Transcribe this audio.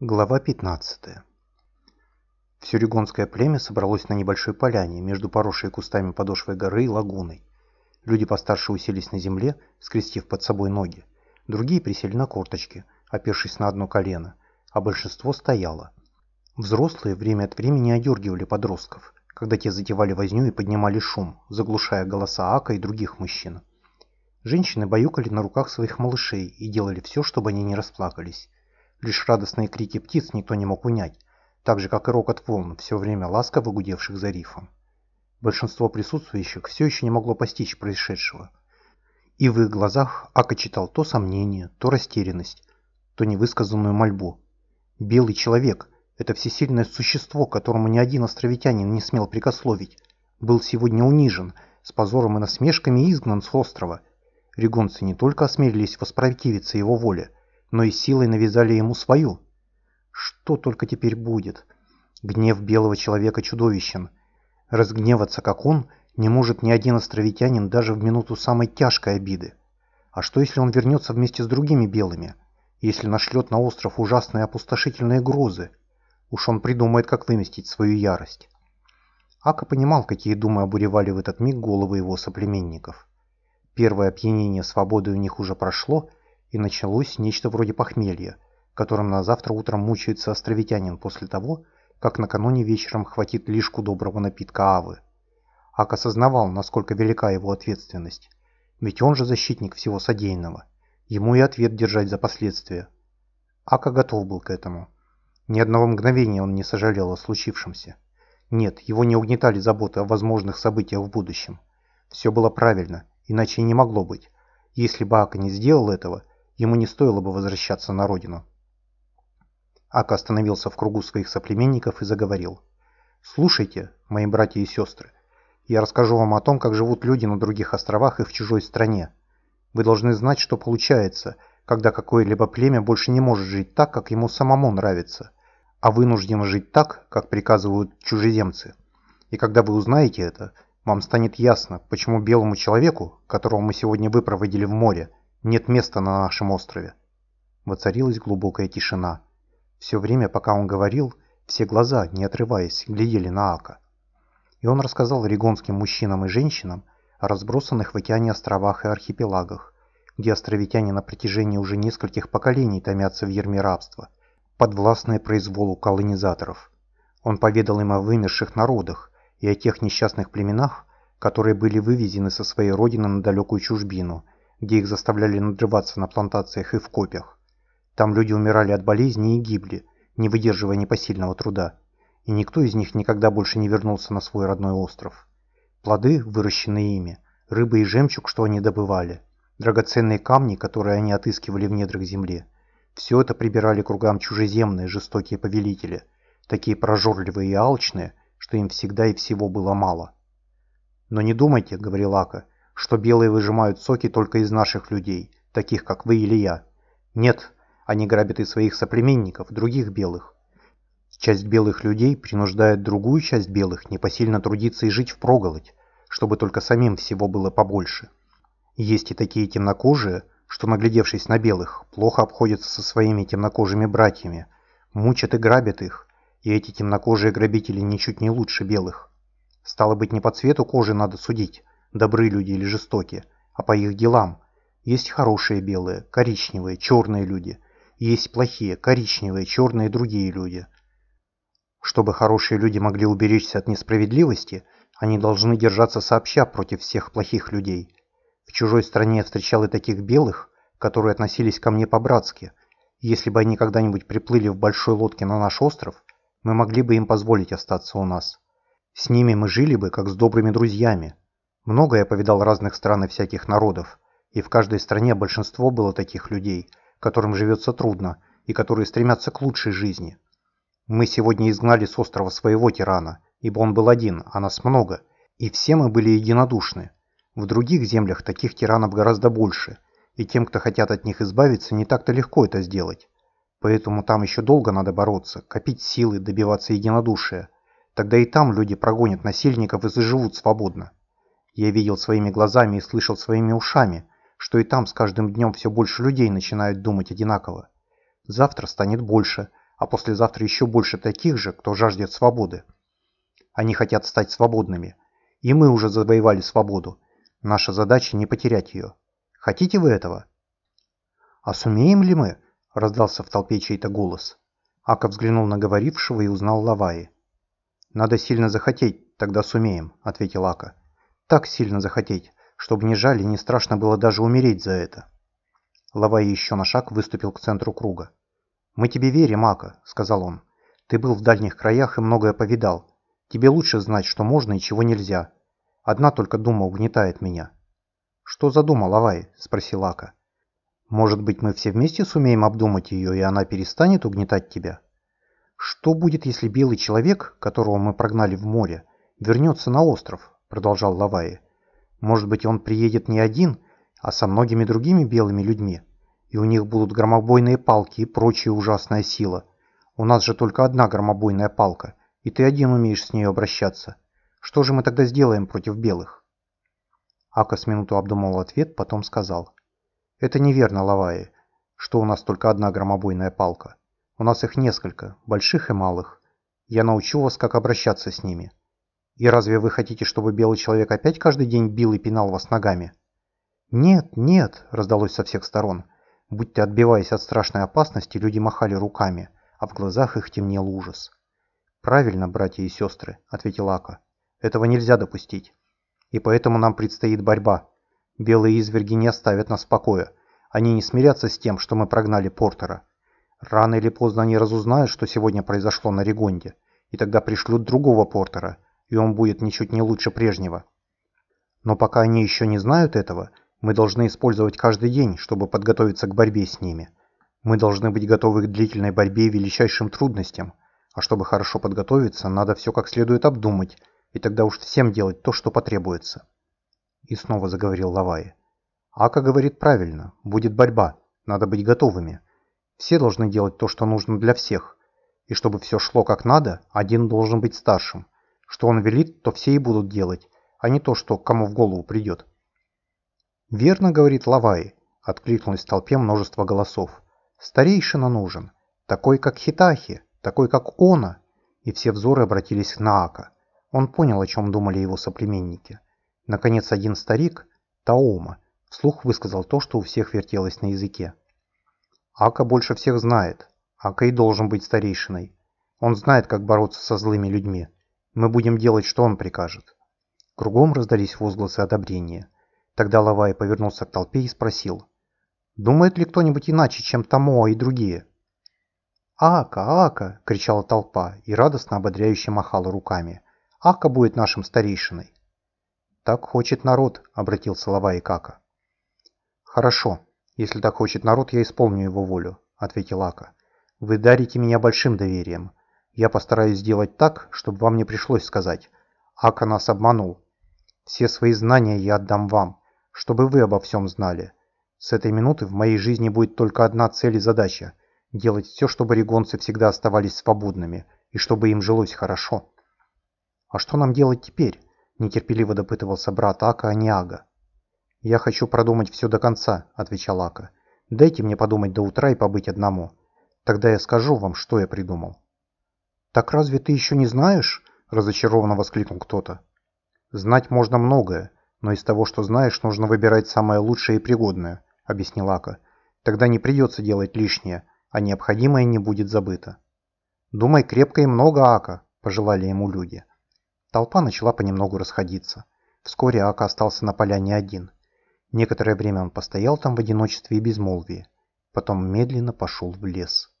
Глава 15. Все регонское племя собралось на небольшой поляне между поросшей кустами подошвой горы и лагуной. Люди постарше уселись на земле, скрестив под собой ноги. Другие присели на корточки, опершись на одно колено, а большинство стояло. Взрослые время от времени одергивали подростков, когда те затевали возню и поднимали шум, заглушая голоса Ака и других мужчин. Женщины баюкали на руках своих малышей и делали все, чтобы они не расплакались. Лишь радостные крики птиц никто не мог унять, так же, как и рокот волн, все время ласково гудевших за рифом. Большинство присутствующих все еще не могло постичь происшедшего. И в их глазах Ака читал то сомнение, то растерянность, то невысказанную мольбу. Белый человек – это всесильное существо, которому ни один островитянин не смел прикословить, был сегодня унижен, с позором и насмешками изгнан с острова. Регонцы не только осмелились воспротивиться его воле, но и силой навязали ему свою. Что только теперь будет? Гнев белого человека чудовищен. Разгневаться, как он, не может ни один островитянин даже в минуту самой тяжкой обиды. А что, если он вернется вместе с другими белыми? Если нашлет на остров ужасные опустошительные грозы? Уж он придумает, как выместить свою ярость. Ака понимал, какие думы обуревали в этот миг головы его соплеменников. Первое опьянение свободой у них уже прошло, и началось нечто вроде похмелья, которым на завтра утром мучается островитянин после того, как накануне вечером хватит лишку доброго напитка авы. Ак осознавал, насколько велика его ответственность, ведь он же защитник всего содеянного. Ему и ответ держать за последствия. Ака готов был к этому. Ни одного мгновения он не сожалел о случившемся. Нет, его не угнетали заботы о возможных событиях в будущем. Все было правильно, иначе и не могло быть. Если бы Ака не сделал этого, ему не стоило бы возвращаться на родину. Ака остановился в кругу своих соплеменников и заговорил. «Слушайте, мои братья и сестры, я расскажу вам о том, как живут люди на других островах и в чужой стране. Вы должны знать, что получается, когда какое-либо племя больше не может жить так, как ему самому нравится, а вынуждено жить так, как приказывают чужеземцы. И когда вы узнаете это, вам станет ясно, почему белому человеку, которого мы сегодня выпроводили в море, нет места на нашем острове. Воцарилась глубокая тишина. Все время, пока он говорил, все глаза, не отрываясь, глядели на Ака. И он рассказал регонским мужчинам и женщинам о разбросанных в океане островах и архипелагах, где островитяне на протяжении уже нескольких поколений томятся в ерме рабства, подвластные произволу колонизаторов. Он поведал им о вымерших народах и о тех несчастных племенах, которые были вывезены со своей родины на далекую чужбину – где их заставляли надрываться на плантациях и в копьях. Там люди умирали от болезней и гибли, не выдерживая непосильного труда, и никто из них никогда больше не вернулся на свой родной остров. Плоды, выращенные ими, рыбы и жемчуг, что они добывали, драгоценные камни, которые они отыскивали в недрах земли, все это прибирали кругам чужеземные жестокие повелители, такие прожорливые и алчные, что им всегда и всего было мало. «Но не думайте», — говорил Ака, — что белые выжимают соки только из наших людей, таких как вы или я. Нет, они грабят и своих соплеменников, других белых. Часть белых людей принуждает другую часть белых непосильно трудиться и жить впроголодь, чтобы только самим всего было побольше. Есть и такие темнокожие, что, наглядевшись на белых, плохо обходятся со своими темнокожими братьями, мучат и грабят их, и эти темнокожие грабители ничуть не лучше белых. Стало быть, не по цвету кожи надо судить, добры люди или жестокие, а по их делам. Есть хорошие белые, коричневые, черные люди. Есть плохие, коричневые, черные другие люди. Чтобы хорошие люди могли уберечься от несправедливости, они должны держаться сообща против всех плохих людей. В чужой стране я встречал и таких белых, которые относились ко мне по-братски. Если бы они когда-нибудь приплыли в большой лодке на наш остров, мы могли бы им позволить остаться у нас. С ними мы жили бы, как с добрыми друзьями, много я повидал разных стран и всяких народов, и в каждой стране большинство было таких людей, которым живется трудно и которые стремятся к лучшей жизни. Мы сегодня изгнали с острова своего тирана, ибо он был один, а нас много, и все мы были единодушны. В других землях таких тиранов гораздо больше, и тем, кто хотят от них избавиться, не так-то легко это сделать. Поэтому там еще долго надо бороться, копить силы, добиваться единодушия. Тогда и там люди прогонят насильников и заживут свободно. Я видел своими глазами и слышал своими ушами, что и там с каждым днем все больше людей начинают думать одинаково. Завтра станет больше, а послезавтра еще больше таких же, кто жаждет свободы. Они хотят стать свободными. И мы уже завоевали свободу. Наша задача не потерять ее. Хотите вы этого? А сумеем ли мы? Раздался в толпе чей-то голос. Ака взглянул на говорившего и узнал Лаваи. «Надо сильно захотеть, тогда сумеем», — ответил Ака. «Так сильно захотеть, чтобы не жаль и не страшно было даже умереть за это». Лаваи еще на шаг выступил к центру круга. «Мы тебе верим, Ака», — сказал он. «Ты был в дальних краях и многое повидал. Тебе лучше знать, что можно и чего нельзя. Одна только дума угнетает меня». «Что за дума, Лавай?» — спросил Ака. «Может быть, мы все вместе сумеем обдумать ее, и она перестанет угнетать тебя?» «Что будет, если белый человек, которого мы прогнали в море, вернется на остров?» — продолжал Лавай. «Может быть, он приедет не один, а со многими другими белыми людьми?» и у них будут громобойные палки и прочая ужасная сила. У нас же только одна громобойная палка, и ты один умеешь с ней обращаться. Что же мы тогда сделаем против белых?» Ака с минуту обдумал ответ, потом сказал. «Это неверно, Лаваи, что у нас только одна громобойная палка. У нас их несколько, больших и малых. Я научу вас, как обращаться с ними. И разве вы хотите, чтобы белый человек опять каждый день бил и пинал вас ногами?» «Нет, нет!» – раздалось со всех сторон – Будто отбиваясь от страшной опасности, люди махали руками, а в глазах их темнел ужас. «Правильно, братья и сестры», — ответил Ака. «Этого нельзя допустить. И поэтому нам предстоит борьба. Белые изверги не оставят нас в покое. Они не смирятся с тем, что мы прогнали Портера. Рано или поздно они разузнают, что сегодня произошло на Регонде, и тогда пришлют другого Портера, и он будет ничуть не лучше прежнего. Но пока они еще не знают этого, — мы должны использовать каждый день, чтобы подготовиться к борьбе с ними. Мы должны быть готовы к длительной борьбе и величайшим трудностям. А чтобы хорошо подготовиться, надо все как следует обдумать, и тогда уж всем делать то, что потребуется. И снова заговорил Лавай. Ака говорит правильно, будет борьба, надо быть готовыми. Все должны делать то, что нужно для всех. И чтобы все шло как надо, один должен быть старшим. Что он велит, то все и будут делать, а не то, что кому в голову придет. «Верно, — говорит Лавай, — откликнулось в толпе множество голосов. Старейшина нужен, такой, как Хитахи, такой, как Она. И все взоры обратились на Ака. Он понял, о чем думали его соплеменники. Наконец, один старик, Таома, вслух высказал то, что у всех вертелось на языке. Ака больше всех знает. Ака и должен быть старейшиной. Он знает, как бороться со злыми людьми. Мы будем делать, что он прикажет. Кругом раздались возгласы одобрения. Тогда Лавай повернулся к толпе и спросил. «Думает ли кто-нибудь иначе, чем Тамо и другие?» «Ака, Ака!» — кричала толпа и радостно ободряюще махала руками. «Ака будет нашим старейшиной!» «Так хочет народ», — обратился Лавай к Ака. «Хорошо. Если так хочет народ, я исполню его волю», — ответил Ака. «Вы дарите меня большим доверием. Я постараюсь сделать так, чтобы вам не пришлось сказать. Ака нас обманул. Все свои знания я отдам вам чтобы вы обо всем знали. С этой минуты в моей жизни будет только одна цель и задача – делать все, чтобы регонцы всегда оставались свободными и чтобы им жилось хорошо. «А что нам делать теперь?» – нетерпеливо допытывался брат Ака Аниага. «Я хочу продумать все до конца», – отвечал Ака. «Дайте мне подумать до утра и побыть одному. Тогда я скажу вам, что я придумал». «Так разве ты еще не знаешь?» – разочарованно воскликнул кто-то. «Знать можно многое, но из того, что знаешь, нужно выбирать самое лучшее и пригодное», — объяснил Ака. «Тогда не придется делать лишнее, а необходимое не будет забыто». «Думай крепко и много, Ака», — пожелали ему люди. Толпа начала понемногу расходиться. Вскоре Ака остался на поляне один. Некоторое время он постоял там в одиночестве и безмолвии. Потом медленно пошел в лес.